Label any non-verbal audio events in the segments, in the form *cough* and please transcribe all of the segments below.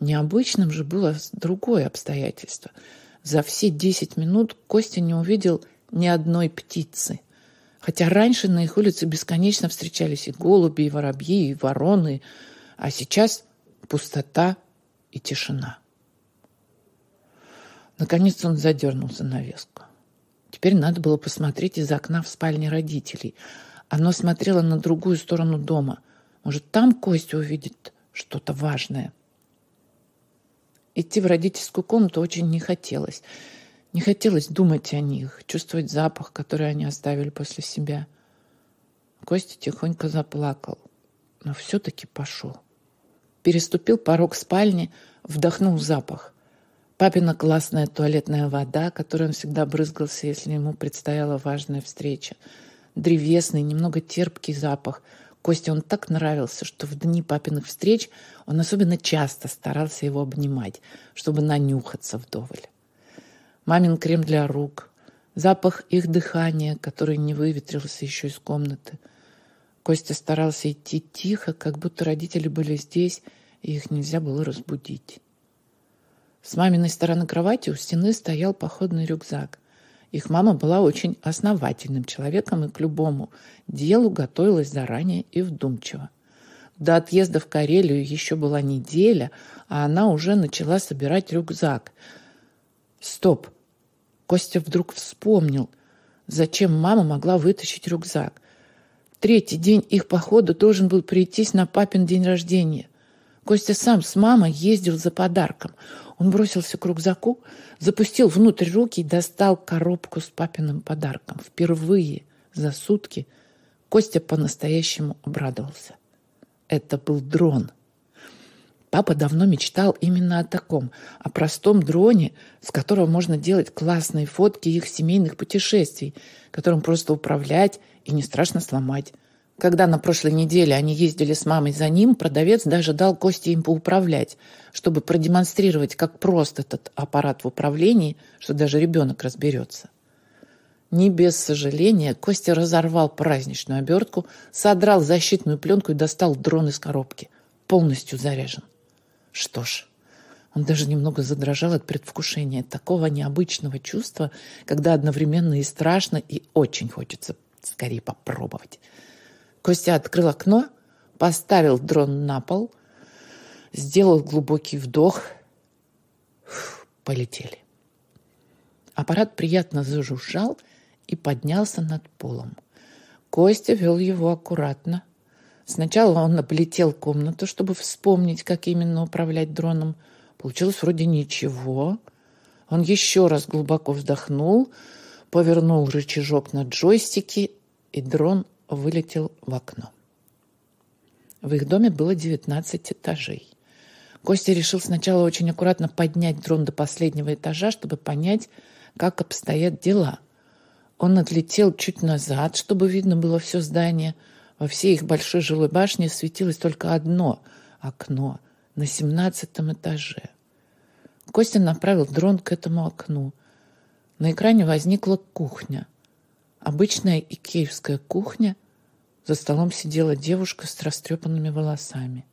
Необычным же было другое обстоятельство. За все десять минут Костя не увидел ни одной птицы. Хотя раньше на их улице бесконечно встречались и голуби, и воробьи, и вороны, а сейчас пустота и тишина. Наконец он задернул занавеску. Теперь надо было посмотреть из окна в спальне родителей. Оно смотрело на другую сторону дома. Может, там Костя увидит что-то важное. Идти в родительскую комнату очень не хотелось. Не хотелось думать о них, чувствовать запах, который они оставили после себя. Костя тихонько заплакал, но все-таки пошел. Переступил порог спальни, вдохнул запах. Папина классная туалетная вода, которой он всегда брызгался, если ему предстояла важная встреча. Древесный, немного терпкий запах. Косте он так нравился, что в дни папиных встреч он особенно часто старался его обнимать, чтобы нанюхаться вдоволь. Мамин крем для рук, запах их дыхания, который не выветрился еще из комнаты. Костя старался идти тихо, как будто родители были здесь, и их нельзя было разбудить. С маминой стороны кровати у стены стоял походный рюкзак. Их мама была очень основательным человеком и к любому делу готовилась заранее и вдумчиво. До отъезда в Карелию еще была неделя, а она уже начала собирать рюкзак. Стоп! Костя вдруг вспомнил, зачем мама могла вытащить рюкзак. Третий день их похода должен был прийтись на папин день рождения. Костя сам с мамой ездил за подарком. Он бросился к рюкзаку, запустил внутрь руки и достал коробку с папиным подарком. Впервые за сутки Костя по-настоящему обрадовался. Это был дрон. Папа давно мечтал именно о таком, о простом дроне, с которого можно делать классные фотки их семейных путешествий, которым просто управлять и не страшно сломать. Когда на прошлой неделе они ездили с мамой за ним, продавец даже дал Косте им поуправлять, чтобы продемонстрировать, как прост этот аппарат в управлении, что даже ребенок разберется. Не без сожаления Костя разорвал праздничную обертку, содрал защитную пленку и достал дрон из коробки. Полностью заряжен. Что ж, он даже немного задрожал от предвкушения такого необычного чувства, когда одновременно и страшно, и очень хочется скорее попробовать. Костя открыл окно, поставил дрон на пол, сделал глубокий вдох. Фух, полетели. Аппарат приятно зажужжал и поднялся над полом. Костя вел его аккуратно. Сначала он облетел комнату, чтобы вспомнить, как именно управлять дроном. Получилось вроде ничего. Он еще раз глубоко вздохнул, повернул рычажок на джойстике, и дрон вылетел в окно. В их доме было 19 этажей. Костя решил сначала очень аккуратно поднять дрон до последнего этажа, чтобы понять, как обстоят дела. Он отлетел чуть назад, чтобы видно было все здание. Во всей их большой жилой башне светилось только одно окно на семнадцатом этаже. Костя направил дрон к этому окну. На экране возникла кухня. Обычная икеевская кухня за столом сидела девушка с растрепанными волосами.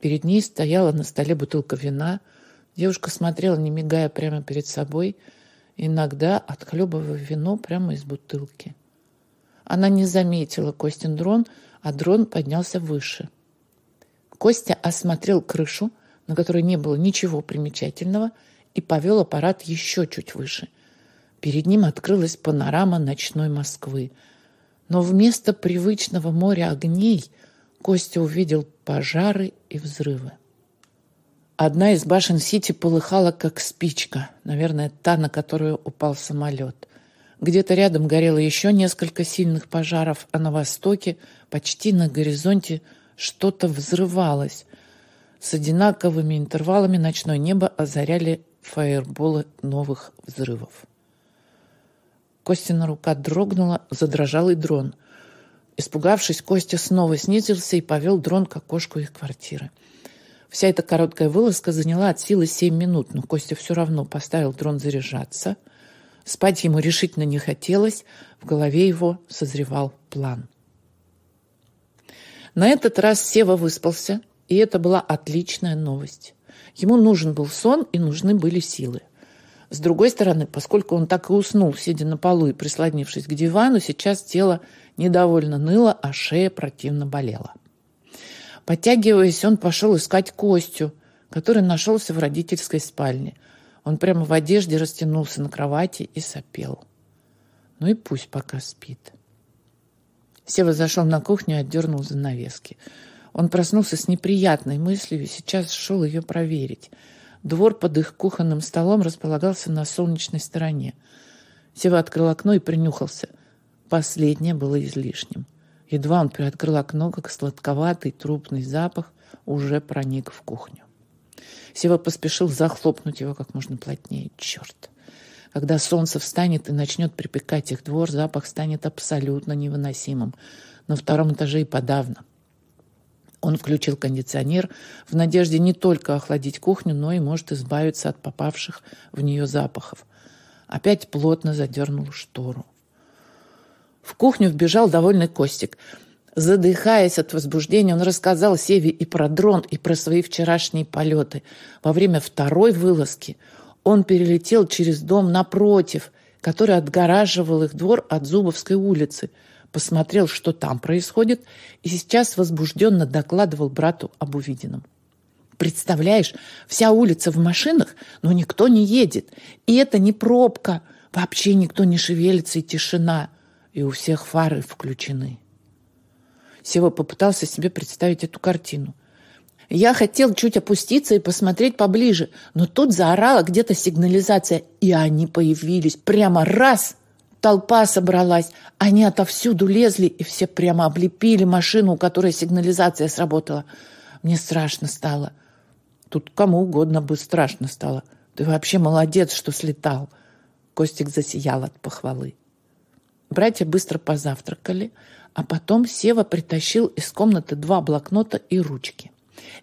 Перед ней стояла на столе бутылка вина. Девушка смотрела, не мигая, прямо перед собой, иногда отхлебывая вино прямо из бутылки. Она не заметила Костин дрон, а дрон поднялся выше. Костя осмотрел крышу, на которой не было ничего примечательного, и повел аппарат еще чуть выше. Перед ним открылась панорама ночной Москвы – но вместо привычного моря огней Костя увидел пожары и взрывы. Одна из башен Сити полыхала, как спичка, наверное, та, на которую упал самолет. Где-то рядом горело еще несколько сильных пожаров, а на востоке, почти на горизонте, что-то взрывалось. С одинаковыми интервалами ночное небо озаряли фаерболы новых взрывов. Костина рука дрогнула, задрожал и дрон. Испугавшись, Костя снова снизился и повел дрон к окошку их квартиры. Вся эта короткая вылазка заняла от силы семь минут, но Костя все равно поставил дрон заряжаться. Спать ему решительно не хотелось, в голове его созревал план. На этот раз Сева выспался, и это была отличная новость – Ему нужен был сон и нужны были силы. С другой стороны, поскольку он так и уснул, сидя на полу и прислонившись к дивану, сейчас тело недовольно ныло, а шея противно болела. Подтягиваясь, он пошел искать Костю, который нашелся в родительской спальне. Он прямо в одежде растянулся на кровати и сопел. Ну и пусть пока спит. Сева зашел на кухню и отдернул занавески. Он проснулся с неприятной мыслью и сейчас шел ее проверить – Двор под их кухонным столом располагался на солнечной стороне. Сева открыл окно и принюхался. Последнее было излишним. Едва он приоткрыл окно, как сладковатый трупный запах уже проник в кухню. Сева поспешил захлопнуть его как можно плотнее. Черт! Когда солнце встанет и начнет припекать их двор, запах станет абсолютно невыносимым. На втором этаже и подавно. Он включил кондиционер в надежде не только охладить кухню, но и может избавиться от попавших в нее запахов. Опять плотно задернул штору. В кухню вбежал довольный Костик. Задыхаясь от возбуждения, он рассказал Севе и про дрон, и про свои вчерашние полеты. Во время второй вылазки он перелетел через дом напротив, который отгораживал их двор от Зубовской улицы – посмотрел, что там происходит, и сейчас возбужденно докладывал брату об увиденном. Представляешь, вся улица в машинах, но никто не едет. И это не пробка. Вообще никто не шевелится, и тишина. И у всех фары включены. Сева попытался себе представить эту картину. Я хотел чуть опуститься и посмотреть поближе, но тут заорала где-то сигнализация, и они появились прямо раз – Толпа собралась, они отовсюду лезли, и все прямо облепили машину, у которой сигнализация сработала. Мне страшно стало. Тут кому угодно бы страшно стало. Ты вообще молодец, что слетал. Костик засиял от похвалы. Братья быстро позавтракали, а потом Сева притащил из комнаты два блокнота и ручки.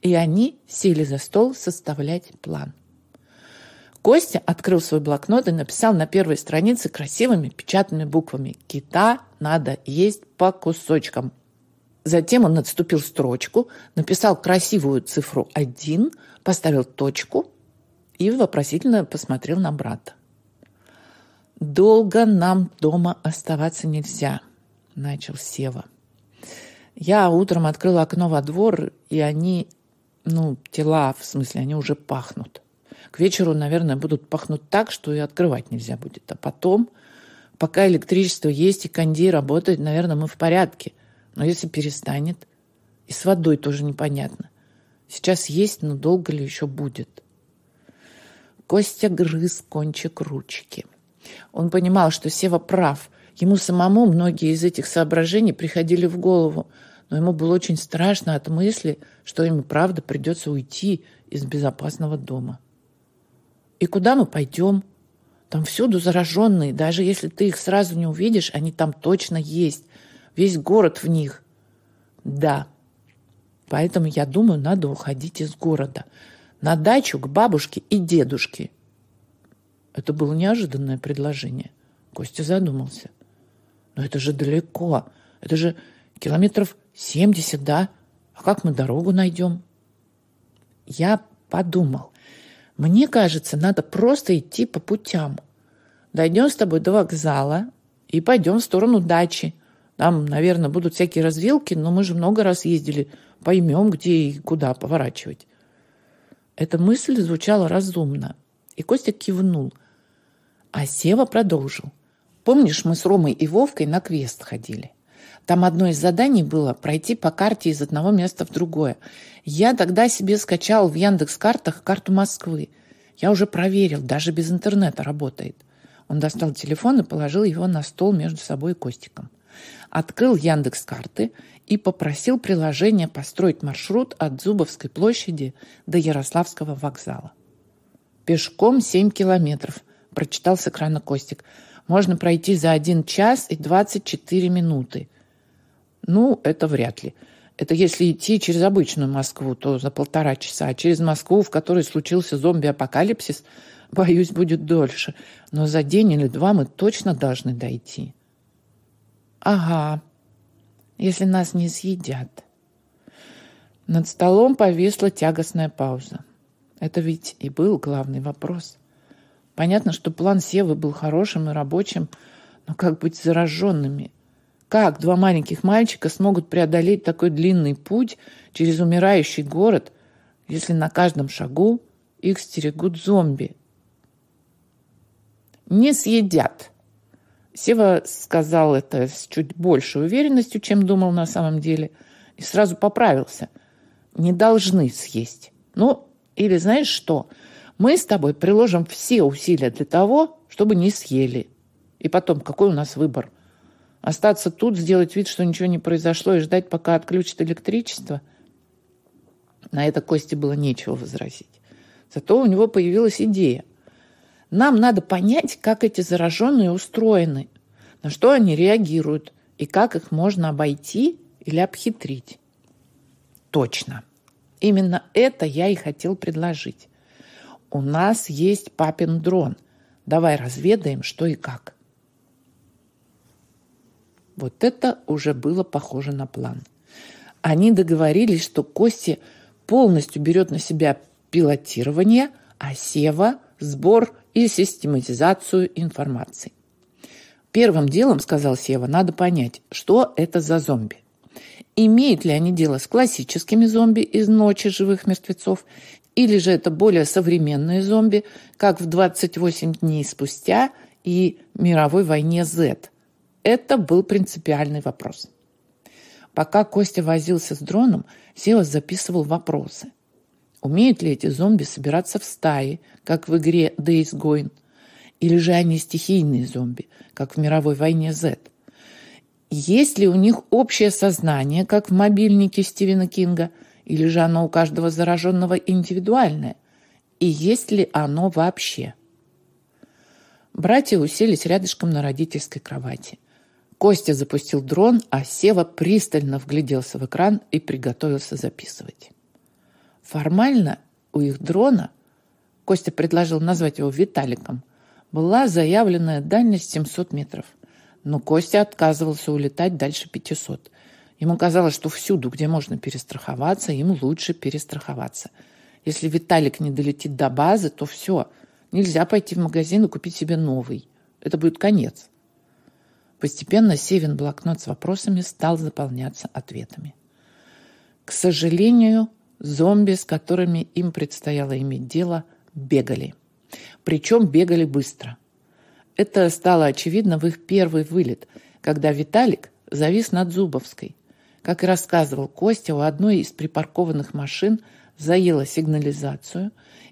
И они сели за стол составлять план. Костя открыл свой блокнот и написал на первой странице красивыми печатными буквами «Кита надо есть по кусочкам». Затем он отступил строчку, написал красивую цифру 1, поставил точку и вопросительно посмотрел на брата. «Долго нам дома оставаться нельзя», — начал Сева. Я утром открыл окно во двор, и они, ну, тела, в смысле, они уже пахнут. К вечеру, наверное, будут пахнуть так, что и открывать нельзя будет. А потом, пока электричество есть и кондей работает, наверное, мы в порядке. Но если перестанет, и с водой тоже непонятно. Сейчас есть, но долго ли еще будет? Костя грыз кончик ручки. Он понимал, что Сева прав. Ему самому многие из этих соображений приходили в голову, но ему было очень страшно от мысли, что ему правда придется уйти из безопасного дома. И куда мы пойдем? Там всюду зараженные. Даже если ты их сразу не увидишь, они там точно есть. Весь город в них. Да. Поэтому, я думаю, надо уходить из города. На дачу к бабушке и дедушке. Это было неожиданное предложение. Костя задумался. Но это же далеко. Это же километров 70, да? А как мы дорогу найдем? Я подумал. Мне кажется, надо просто идти по путям. Дойдем с тобой до вокзала и пойдем в сторону дачи. Там, наверное, будут всякие развилки, но мы же много раз ездили. Поймем, где и куда поворачивать. Эта мысль звучала разумно, и Костя кивнул. А Сева продолжил. Помнишь, мы с Ромой и Вовкой на квест ходили? Там одно из заданий было пройти по карте из одного места в другое. Я тогда себе скачал в Яндекс-картах карту Москвы. Я уже проверил, даже без интернета работает. Он достал телефон и положил его на стол между собой и Костиком. Открыл Яндекс-карты и попросил приложение построить маршрут от Зубовской площади до Ярославского вокзала. «Пешком 7 километров», – прочитал с экрана Костик. «Можно пройти за 1 час и 24 минуты. Ну, это вряд ли. Это если идти через обычную Москву, то за полтора часа. А через Москву, в которой случился зомби-апокалипсис, *laughs* боюсь, будет дольше. Но за день или два мы точно должны дойти. Ага, если нас не съедят. Над столом повисла тягостная пауза. Это ведь и был главный вопрос. Понятно, что план Севы был хорошим и рабочим, но как быть зараженными? Как два маленьких мальчика смогут преодолеть такой длинный путь через умирающий город, если на каждом шагу их стерегут зомби? Не съедят. Сева сказал это с чуть большей уверенностью, чем думал на самом деле, и сразу поправился. Не должны съесть. Ну, или знаешь что? Мы с тобой приложим все усилия для того, чтобы не съели. И потом, какой у нас выбор? Остаться тут, сделать вид, что ничего не произошло, и ждать, пока отключат электричество? На это Косте было нечего возразить. Зато у него появилась идея. Нам надо понять, как эти зараженные устроены, на что они реагируют, и как их можно обойти или обхитрить. Точно. Именно это я и хотел предложить. У нас есть папин дрон. Давай разведаем, что и как. Вот это уже было похоже на план. Они договорились, что Кости полностью берет на себя пилотирование, а Сева – сбор и систематизацию информации. Первым делом, сказал Сева, надо понять, что это за зомби. Имеют ли они дело с классическими зомби из «Ночи живых мертвецов», или же это более современные зомби, как в «28 дней спустя» и «Мировой войне Z», это был принципиальный вопрос. Пока Костя возился с дроном, Сева записывал вопросы. Умеют ли эти зомби собираться в стаи, как в игре Days Gone? Или же они стихийные зомби, как в мировой войне Z? Есть ли у них общее сознание, как в мобильнике Стивена Кинга? Или же оно у каждого зараженного индивидуальное? И есть ли оно вообще? Братья уселись рядышком на родительской кровати. Костя запустил дрон, а Сева пристально вгляделся в экран и приготовился записывать. Формально у их дрона, Костя предложил назвать его Виталиком, была заявленная дальность 700 метров. Но Костя отказывался улетать дальше 500. Ему казалось, что всюду, где можно перестраховаться, им лучше перестраховаться. Если Виталик не долетит до базы, то все. Нельзя пойти в магазин и купить себе новый. Это будет конец. Постепенно Севин блокнот с вопросами стал заполняться ответами. К сожалению, зомби, с которыми им предстояло иметь дело, бегали. Причем бегали быстро. Это стало очевидно в их первый вылет, когда Виталик завис над Зубовской. Как и рассказывал Костя, у одной из припаркованных машин заела сигнализацию,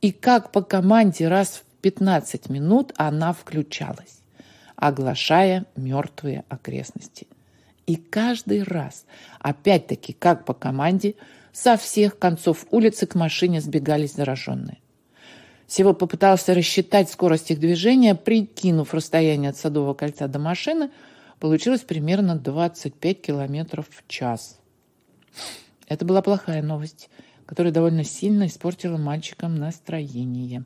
и как по команде раз в 15 минут она включалась оглашая мертвые окрестности. И каждый раз, опять-таки, как по команде, со всех концов улицы к машине сбегались зараженные. Сева попытался рассчитать скорость их движения, прикинув расстояние от Садового кольца до машины, получилось примерно 25 километров в час. Это была плохая новость, которая довольно сильно испортила мальчикам настроение.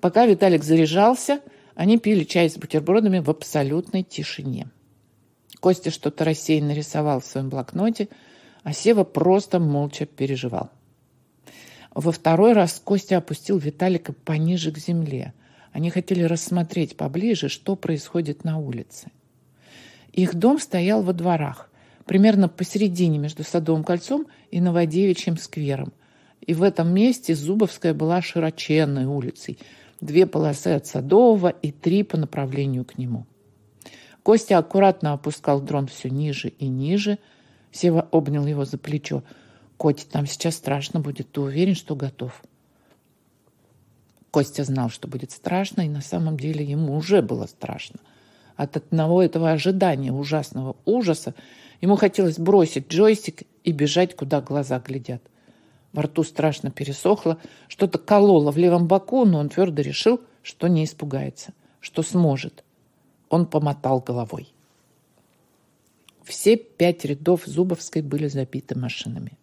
Пока Виталик заряжался – они пили чай с бутербродами в абсолютной тишине. Костя что-то рассеянно рисовал в своем блокноте, а Сева просто молча переживал. Во второй раз Костя опустил Виталика пониже к земле. Они хотели рассмотреть поближе, что происходит на улице. Их дом стоял во дворах, примерно посередине между Садовым кольцом и Новодевичьим сквером. И в этом месте Зубовская была широченной улицей – две полосы от Садового и три по направлению к нему. Костя аккуратно опускал дрон все ниже и ниже. Сева обнял его за плечо. «Котя, там сейчас страшно будет. Ты уверен, что готов?» Костя знал, что будет страшно, и на самом деле ему уже было страшно. От одного этого ожидания ужасного ужаса ему хотелось бросить джойстик и бежать, куда глаза глядят. Во рту страшно пересохло, что-то кололо в левом боку, но он твердо решил, что не испугается, что сможет. Он помотал головой. Все пять рядов Зубовской были забиты машинами.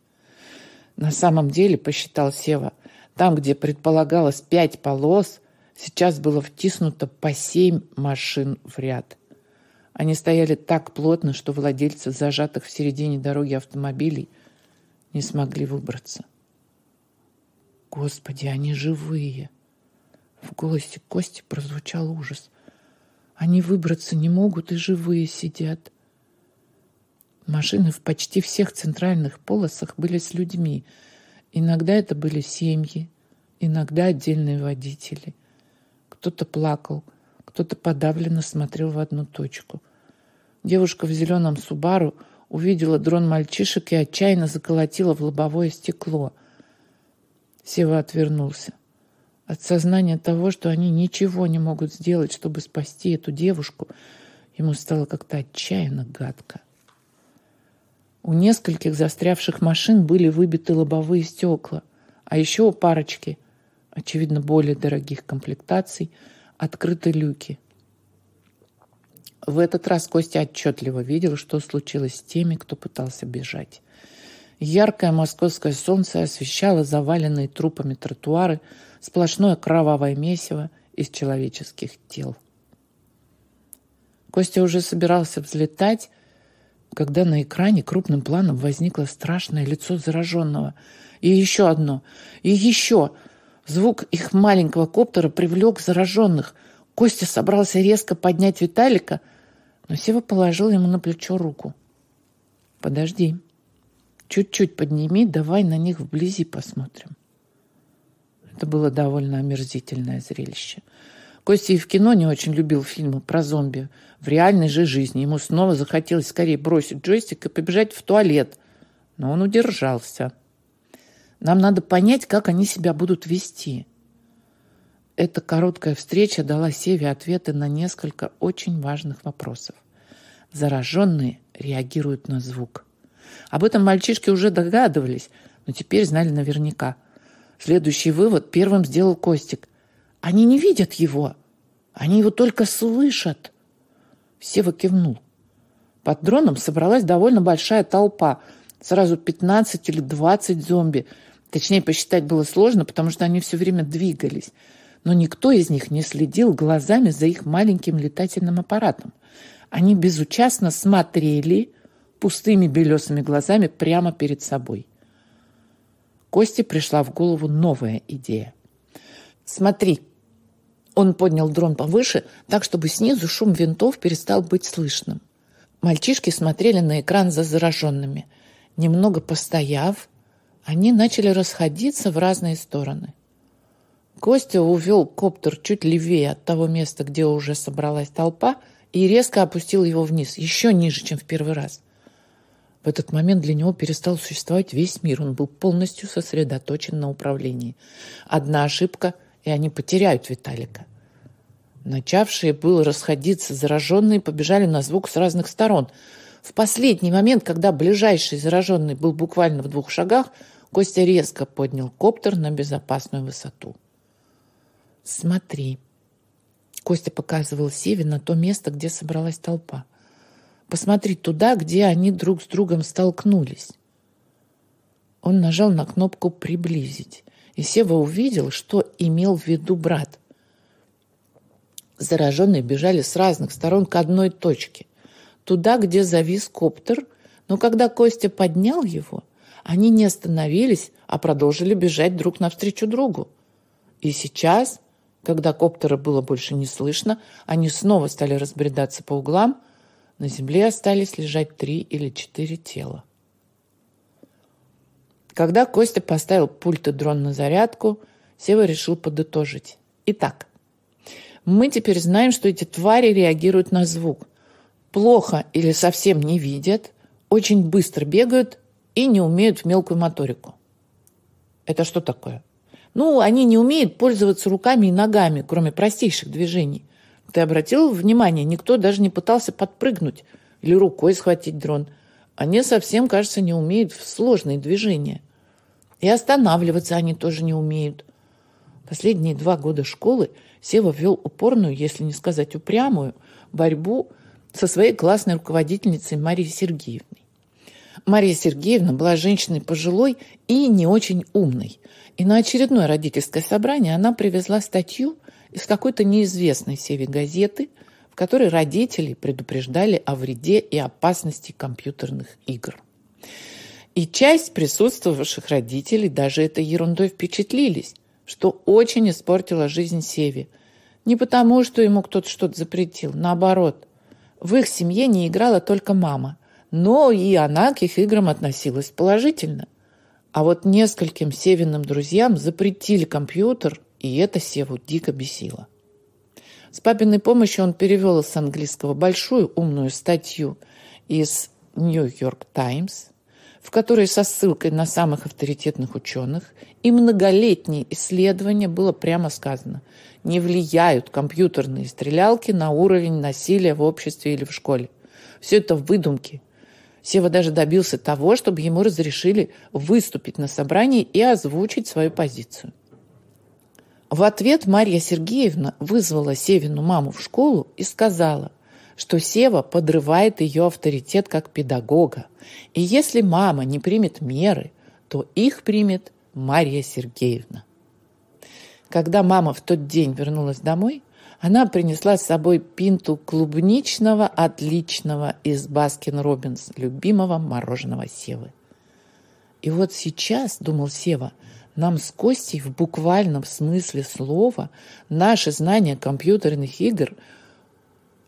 На самом деле, посчитал Сева, там, где предполагалось пять полос, сейчас было втиснуто по семь машин в ряд. Они стояли так плотно, что владельцы зажатых в середине дороги автомобилей не смогли выбраться. Господи, они живые. В голосе Кости прозвучал ужас. Они выбраться не могут и живые сидят. Машины в почти всех центральных полосах были с людьми. Иногда это были семьи, иногда отдельные водители. Кто-то плакал, кто-то подавленно смотрел в одну точку. Девушка в зеленом Субару увидела дрон мальчишек и отчаянно заколотила в лобовое стекло. Сева отвернулся. От сознания того, что они ничего не могут сделать, чтобы спасти эту девушку, ему стало как-то отчаянно гадко. У нескольких застрявших машин были выбиты лобовые стекла, а еще у парочки, очевидно, более дорогих комплектаций, открыты люки. В этот раз Костя отчетливо видел, что случилось с теми, кто пытался бежать. Яркое московское солнце освещало заваленные трупами тротуары, сплошное кровавое месиво из человеческих тел. Костя уже собирался взлетать, когда на экране крупным планом возникло страшное лицо зараженного. И еще одно. И еще. Звук их маленького коптера привлек зараженных. Костя собрался резко поднять Виталика, но Сева положил ему на плечо руку. «Подожди. Чуть-чуть подними, давай на них вблизи посмотрим». Это было довольно омерзительное зрелище. Костя и в кино не очень любил фильмы про зомби. В реальной же жизни ему снова захотелось скорее бросить джойстик и побежать в туалет. Но он удержался. Нам надо понять, как они себя будут вести. Эта короткая встреча дала Севе ответы на несколько очень важных вопросов. Зараженные реагируют на звук. Об этом мальчишки уже догадывались, но теперь знали наверняка. Следующий вывод первым сделал Костик. Они не видят его. Они его только слышат. Сева кивнул. Под дроном собралась довольно большая толпа. Сразу 15 или 20 зомби. Точнее, посчитать было сложно, потому что они все время двигались. Но никто из них не следил глазами за их маленьким летательным аппаратом. Они безучастно смотрели пустыми белесыми глазами прямо перед собой. Косте пришла в голову новая идея. «Смотри!» Он поднял дрон повыше, так, чтобы снизу шум винтов перестал быть слышным. Мальчишки смотрели на экран за зараженными. Немного постояв, они начали расходиться в разные стороны. Костя увел коптер чуть левее от того места, где уже собралась толпа, и резко опустил его вниз, еще ниже, чем в первый раз. В этот момент для него перестал существовать весь мир. Он был полностью сосредоточен на управлении. Одна ошибка, и они потеряют Виталика. Начавшие было расходиться зараженные побежали на звук с разных сторон. В последний момент, когда ближайший зараженный был буквально в двух шагах, Костя резко поднял коптер на безопасную высоту. «Смотри», Костя показывал Севе на то место, где собралась толпа. Посмотри туда, где они друг с другом столкнулись. Он нажал на кнопку «Приблизить», и Сева увидел, что имел в виду брат. Зараженные бежали с разных сторон к одной точке. Туда, где завис коптер, но когда Костя поднял его, они не остановились, а продолжили бежать друг навстречу другу. И сейчас когда коптера было больше не слышно, они снова стали разбредаться по углам. На земле остались лежать три или четыре тела. Когда Костя поставил пульт и дрон на зарядку, Сева решил подытожить. Итак, мы теперь знаем, что эти твари реагируют на звук. Плохо или совсем не видят, очень быстро бегают и не умеют в мелкую моторику. Это что такое? Ну, они не умеют пользоваться руками и ногами, кроме простейших движений. Ты обратил внимание, никто даже не пытался подпрыгнуть или рукой схватить дрон. Они совсем, кажется, не умеют в сложные движения. И останавливаться они тоже не умеют. Последние два года школы Сева вел упорную, если не сказать упрямую, борьбу со своей классной руководительницей Марией Сергеевной. Мария Сергеевна была женщиной пожилой и не очень умной. И на очередное родительское собрание она привезла статью из какой-то неизвестной севе газеты, в которой родители предупреждали о вреде и опасности компьютерных игр. И часть присутствовавших родителей даже этой ерундой впечатлились, что очень испортило жизнь Севе. Не потому, что ему кто-то что-то запретил, наоборот. В их семье не играла только мама, но и она к их играм относилась положительно. А вот нескольким Севиным друзьям запретили компьютер, и это Севу дико бесило. С папиной помощью он перевел с английского большую умную статью из «Нью-Йорк Таймс», в которой со ссылкой на самых авторитетных ученых и многолетние исследования было прямо сказано, не влияют компьютерные стрелялки на уровень насилия в обществе или в школе. Все это выдумки. Сева даже добился того, чтобы ему разрешили выступить на собрании и озвучить свою позицию. В ответ Марья Сергеевна вызвала Севину маму в школу и сказала, что Сева подрывает ее авторитет как педагога. И если мама не примет меры, то их примет Марья Сергеевна. Когда мама в тот день вернулась домой, она принесла с собой пинту клубничного отличного из Baskin Robbins, любимого мороженого Севы. И вот сейчас, думал Сева, нам с Костей в буквальном смысле слова наши знания компьютерных игр